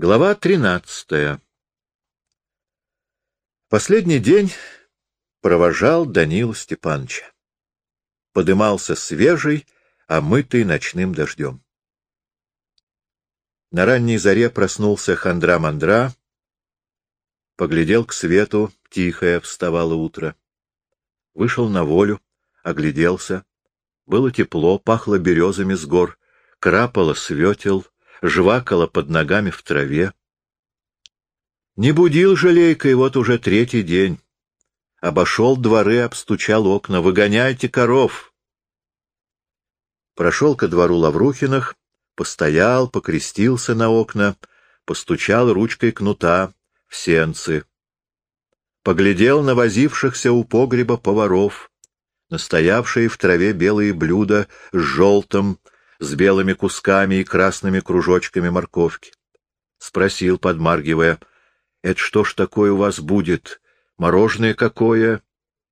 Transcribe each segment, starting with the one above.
Глава тринадцатая Последний день провожал Данила Степановича. Подымался свежий, омытый ночным дождем. На ранней заре проснулся хандра-мандра, поглядел к свету, тихое вставало утро. Вышел на волю, огляделся. Было тепло, пахло березами с гор, крапало светел, жвакало под ногами в траве. Не будил жалейка, и вот уже третий день. Обошел дворы, обстучал окна. «Выгоняйте коров!» Прошел ко двору Лаврухиных, постоял, покрестился на окна, постучал ручкой кнута в сенцы. Поглядел на возившихся у погреба поваров, настоявшие в траве белые блюда с желтым, с белыми кусками и красными кружочками морковки. Спросил, подмаргивая, — Это что ж такое у вас будет? Мороженое какое?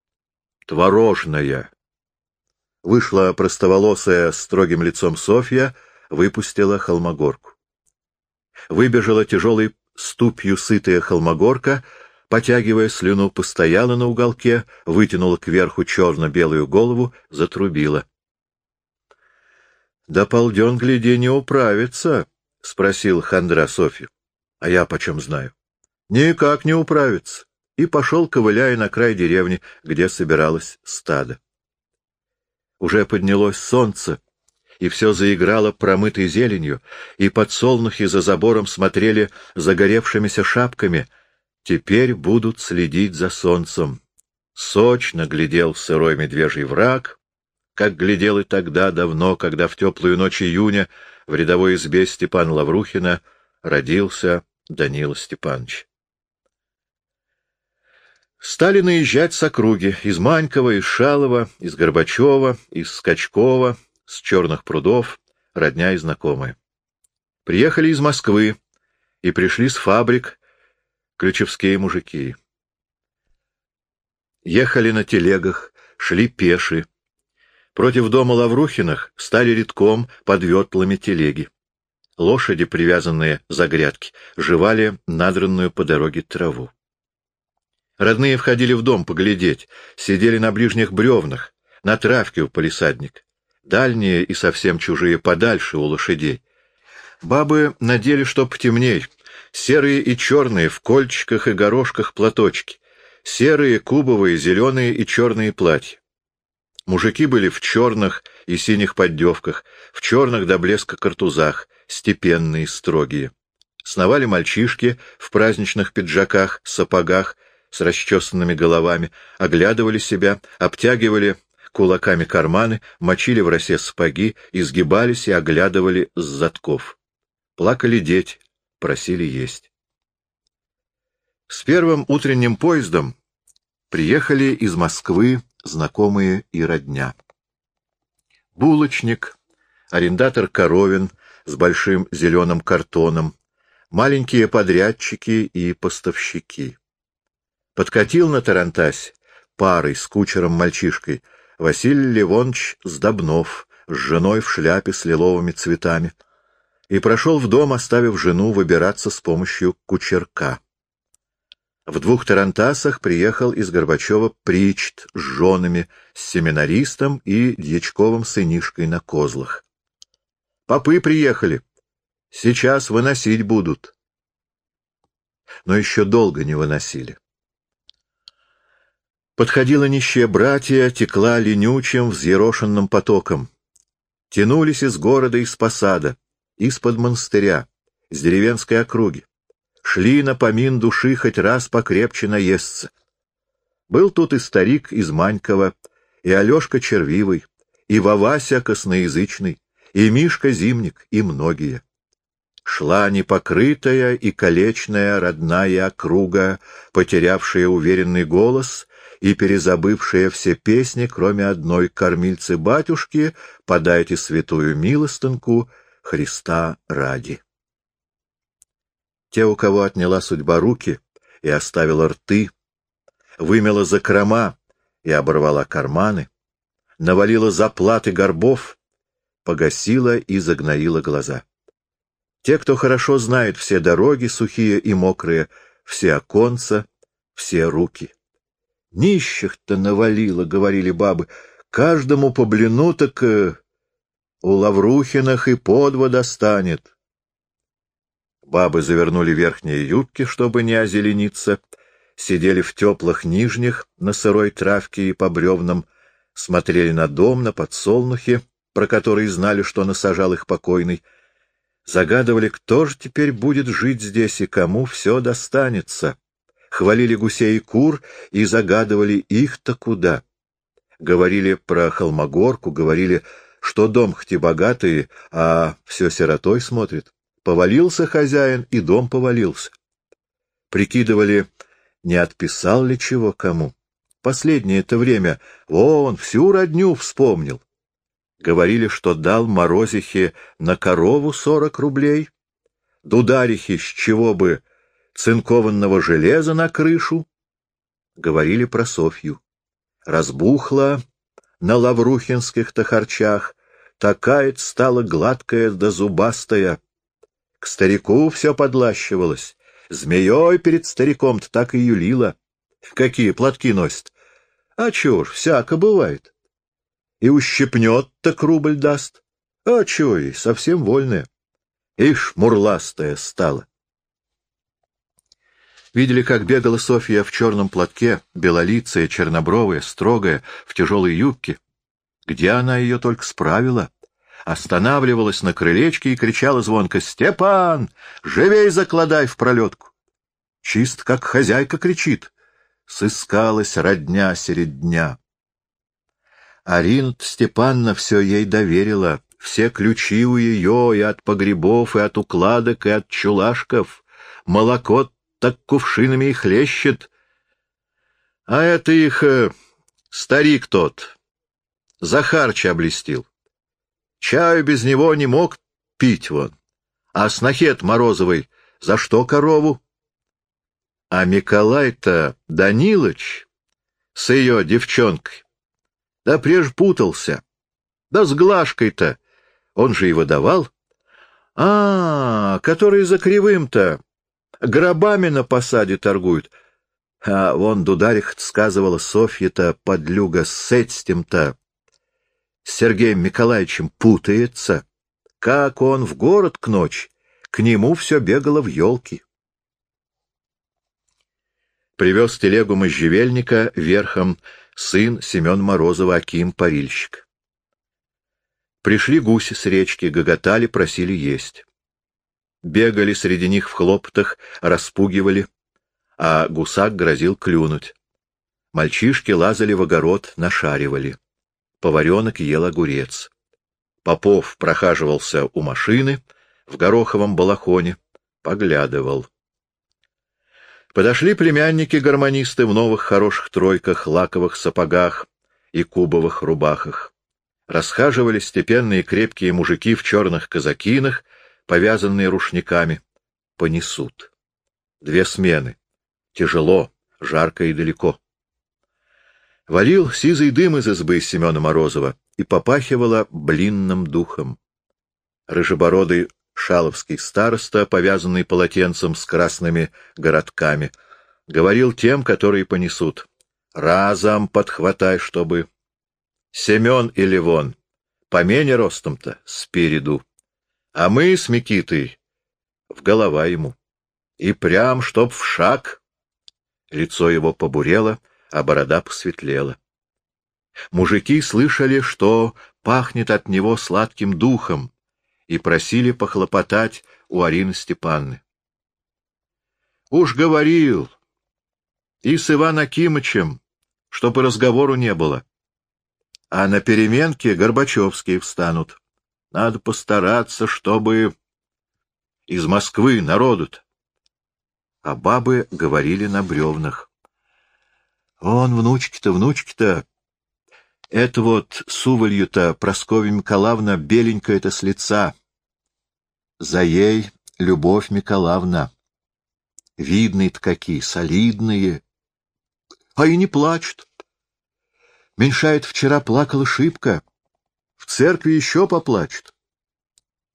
— Творожное. Вышла простоволосая с строгим лицом Софья, выпустила холмогорку. Выбежала тяжелой ступью сытая холмогорка, потягивая слюну, постояла на уголке, вытянула кверху черно-белую голову, затрубила. — Да полден, гляди, не управится, — спросил хандра Софью. — А я почем знаю? — Никак не управится. И пошел, ковыляя на край деревни, где собиралось стадо. Уже поднялось солнце, и все заиграло промытой зеленью, и подсолнухи за забором смотрели загоревшимися шапками. Теперь будут следить за солнцем. Сочно глядел сырой медвежий враг, как глядел и тогда давно, когда в теплую ночь июня в рядовой избе Степана Лаврухина родился Данила Степанович. Стали наезжать с округи, из Манькова, из Шалова, из Горбачева, из Скачкова, с черных прудов, родня и знакомые. Приехали из Москвы и пришли с фабрик ключевские мужики. Ехали на телегах, шли пеши, Против дома Лаврухиных стали редком под ветлами телеги. Лошади, привязанные за грядки, жевали надранную по дороге траву. Родные входили в дом поглядеть, сидели на ближних бревнах, на травке у полисадника. Дальние и совсем чужие подальше у лошадей. Бабы надели, чтоб темней, серые и черные, в кольчиках и горошках платочки, серые, кубовые, зеленые и черные платья. Мужики были в черных и синих поддевках, в черных до блеска картузах, степенные, строгие. Сновали мальчишки в праздничных пиджаках, сапогах, с расчесанными головами, оглядывали себя, обтягивали кулаками карманы, мочили в росе сапоги, изгибались и оглядывали с затков. Плакали дети, просили есть. С первым утренним поездом приехали из Москвы знакомые и родня. Булочник, арендатор коровин с большим зеленым картоном, маленькие подрядчики и поставщики. Подкатил на Тарантась парой с кучером-мальчишкой Василий Ливонович Сдобнов с женой в шляпе с лиловыми цветами и прошел в дом, оставив жену выбираться с помощью кучерка. В двух тарантасах приехал из Горбачева Причт с женами, с семинаристом и дьячковым сынишкой на козлах. Попы приехали. Сейчас выносить будут. Но еще долго не выносили. Подходила нищая братья, текла ленючим, взъерошенным потоком. Тянулись из города, из посада, из-под монастыря, с деревенской округи шли на помин души хоть раз покрепче наесться. Был тут и старик из Манькова, и Алешка Червивый, и Вавася Косноязычный, и Мишка Зимник, и многие. Шла непокрытая и колечная родная округа, потерявшая уверенный голос и перезабывшая все песни, кроме одной кормильцы-батюшки «Подайте святую милостынку Христа ради». Те, у кого отняла судьба руки и оставила рты, вымела закрома и оборвала карманы, навалила заплаты горбов, погасила и загноила глаза. Те, кто хорошо знает все дороги, сухие и мокрые, все оконца, все руки. Нищих-то навалило, — говорили бабы, — каждому по блину так э, у Лаврухинах и подво достанет. Бабы завернули верхние юбки, чтобы не озелениться, сидели в теплых нижних на сырой травке и по бревнам, смотрели на дом, на подсолнухи, про которые знали, что насажал их покойный, загадывали, кто же теперь будет жить здесь и кому все достанется, хвалили гусей и кур и загадывали их-то куда. Говорили про холмогорку, говорили, что дом хоть и богатый, а все сиротой смотрит. Повалился хозяин, и дом повалился. Прикидывали, не отписал ли чего кому. Последнее это время вон всю родню вспомнил. Говорили, что дал Морозихе на корову сорок рублей, Дударихе с чего бы цинкованного железа на крышу. Говорили про Софью. Разбухла на лаврухинских-то харчах, такая стала гладкая да зубастая, к старику все подлащивалось. Змеей перед стариком-то так и юлила. Какие платки носит? А чего ж, всяко бывает. И ущипнет, так рубль даст. А чего ей, совсем вольная. Ишь, мурластая стала. Видели, как бегала Софья в черном платке, белолицая, чернобровая, строгая, в тяжелой юбке. Где она ее только справила? Останавливалась на крылечке и кричала звонко «Степан, живей закладай в пролетку!» Чист, как хозяйка кричит. Сыскалась родня серед дня. Аринт Степанна все ей доверила, все ключи у ее и от погребов, и от укладок, и от чулашков. Молоко так кувшинами и хлещет. А это их э, старик тот, Захарча облестил. Чаю без него не мог пить вон. А снохет Морозовой за что корову? А Миколай-то Данилыч с ее девчонкой, да прежде путался. Да с Глашкой-то, он же его давал. А, который за кривым-то, гробами на посаде торгуют. А вон Дударих сказывала Софья-то подлюга с этим-то с Сергеем Николаевичем путается. Как он в город к ночи, к нему все бегало в елки. Привез телегу можжевельника верхом сын Семен Морозова Аким Парильщик. Пришли гуси с речки, гоготали, просили есть. Бегали среди них в хлопотах, распугивали, а гусак грозил клюнуть. Мальчишки лазали в огород, нашаривали поваренок ел огурец. Попов прохаживался у машины в гороховом балахоне, поглядывал. Подошли племянники-гармонисты в новых хороших тройках, лаковых сапогах и кубовых рубахах. Расхаживали степенные крепкие мужики в черных казакинах, повязанные рушниками. Понесут. Две смены. Тяжело, жарко и далеко. Валил сизый дым из избы Семена Морозова и попахивало блинным духом. Рыжебородый шаловский староста, повязанный полотенцем с красными городками, говорил тем, которые понесут. «Разом подхватай, чтобы...» «Семен и Ливон, помене ростом-то, спереду, а мы с Микитой в голова ему. И прям, чтоб в шаг...» Лицо его побурело, — а борода посветлела. Мужики слышали, что пахнет от него сладким духом, и просили похлопотать у Арины Степанны. Уж говорил, и с Иван Акимычем, чтобы разговору не было. А на переменке Горбачевские встанут. Надо постараться, чтобы из Москвы народу-то. А бабы говорили на бревнах. Он, внучки-то, внучки-то. Это вот суволью-то Прасковья Миколаевна беленькая-то с лица. За ей Любовь Миколаевна. Видные-то какие, солидные. А и не плачут. Меньшает вчера плакала шибко. В церкви еще поплачут.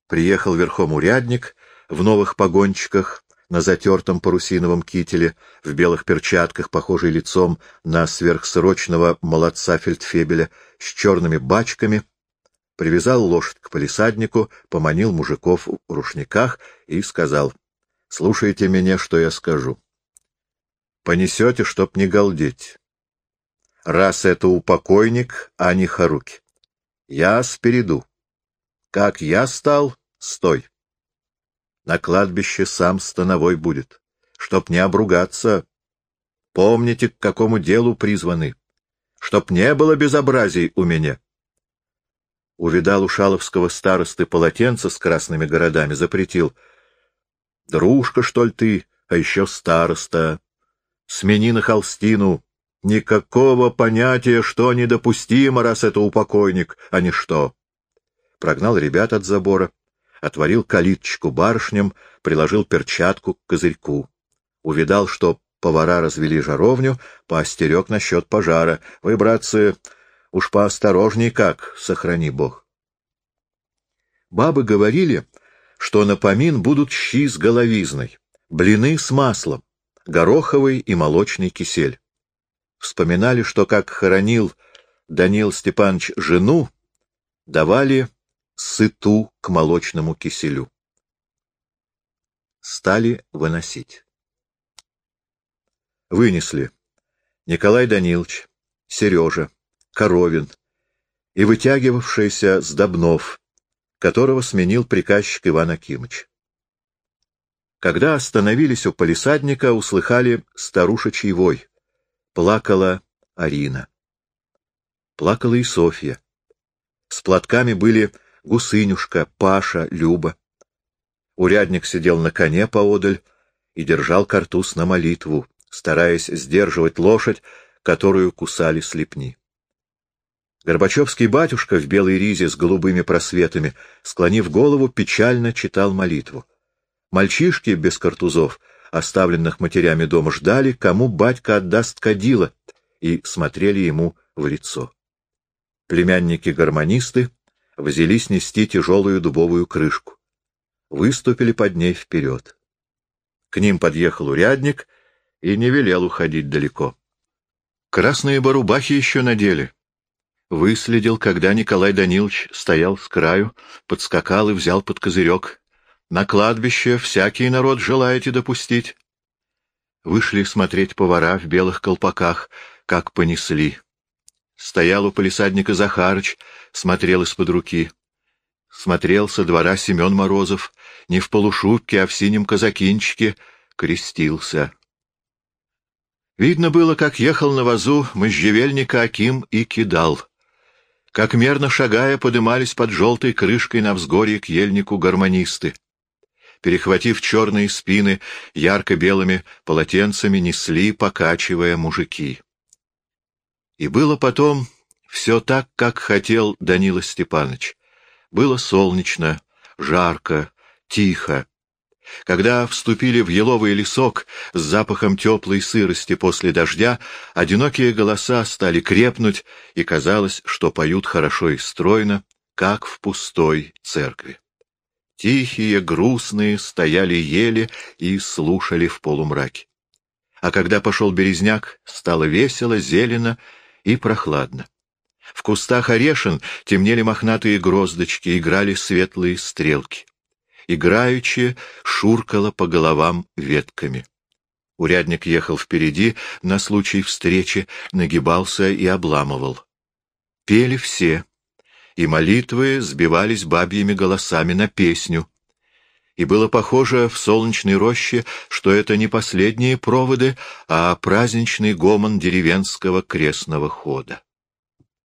Приехал верхом урядник, в новых погончиках, на затертом парусиновом кителе, в белых перчатках, похожий лицом на сверхсрочного молодца фельдфебеля, с черными бачками, привязал лошадь к полисаднику, поманил мужиков в рушниках и сказал, — Слушайте меня, что я скажу. Понесете, чтоб не галдеть. Раз это упокойник, а не Харуки. Я спереду. Как я стал, стой. На кладбище сам становой будет, чтоб не обругаться. Помните, к какому делу призваны, чтоб не было безобразий у меня. Увидал у шаловского старосты полотенца с красными городами, запретил. Дружка, что ли ты, а еще староста. Смени на холстину. Никакого понятия, что недопустимо, раз это упокойник, а не что. Прогнал ребят от забора отворил калиточку барышням, приложил перчатку к козырьку. Увидал, что повара развели жаровню, поостерег насчет пожара. Вы, братцы, уж поосторожней как, сохрани бог. Бабы говорили, что на помин будут щи с головизной, блины с маслом, гороховый и молочный кисель. Вспоминали, что как хоронил Данил Степанович жену, давали сыту к молочному киселю. Стали выносить. Вынесли Николай Данилович, Сережа, Коровин и вытягивавшийся Сдобнов, которого сменил приказчик Иван Акимыч. Когда остановились у полисадника, услыхали старушечий вой. Плакала Арина. Плакала и Софья. С платками были Гусынюшка, Паша, Люба. Урядник сидел на коне поодаль и держал картуз на молитву, стараясь сдерживать лошадь, которую кусали слепни. Горбачевский батюшка в белой ризе с голубыми просветами, склонив голову, печально читал молитву. Мальчишки без картузов, оставленных матерями дома, ждали, кому батька отдаст кадила, и смотрели ему в лицо. Племянники-гармонисты взялись нести тяжелую дубовую крышку. Выступили под ней вперед. К ним подъехал урядник и не велел уходить далеко. Красные барубахи еще надели. Выследил, когда Николай Данилович стоял с краю, подскакал и взял под козырек. На кладбище всякий народ желаете допустить. Вышли смотреть повара в белых колпаках, как понесли. Стоял у полисадника Захарыч, смотрел из-под руки. Смотрел со двора Семен Морозов, не в полушубке, а в синем казакинчике, крестился. Видно было, как ехал на вазу можжевельника Аким и кидал. Как мерно шагая, подымались под желтой крышкой на взгорье к ельнику гармонисты. Перехватив черные спины, ярко-белыми полотенцами несли, покачивая мужики. И было потом все так, как хотел Данила Степанович. Было солнечно, жарко, тихо. Когда вступили в еловый лесок с запахом теплой сырости после дождя, одинокие голоса стали крепнуть, и казалось, что поют хорошо и стройно, как в пустой церкви. Тихие, грустные стояли ели и слушали в полумраке. А когда пошел березняк, стало весело, зелено и прохладно. В кустах орешин темнели мохнатые гроздочки, играли светлые стрелки. Играючи шуркало по головам ветками. Урядник ехал впереди на случай встречи, нагибался и обламывал. Пели все, и молитвы сбивались бабьими голосами на песню, и было похоже в солнечной роще, что это не последние проводы, а праздничный гомон деревенского крестного хода.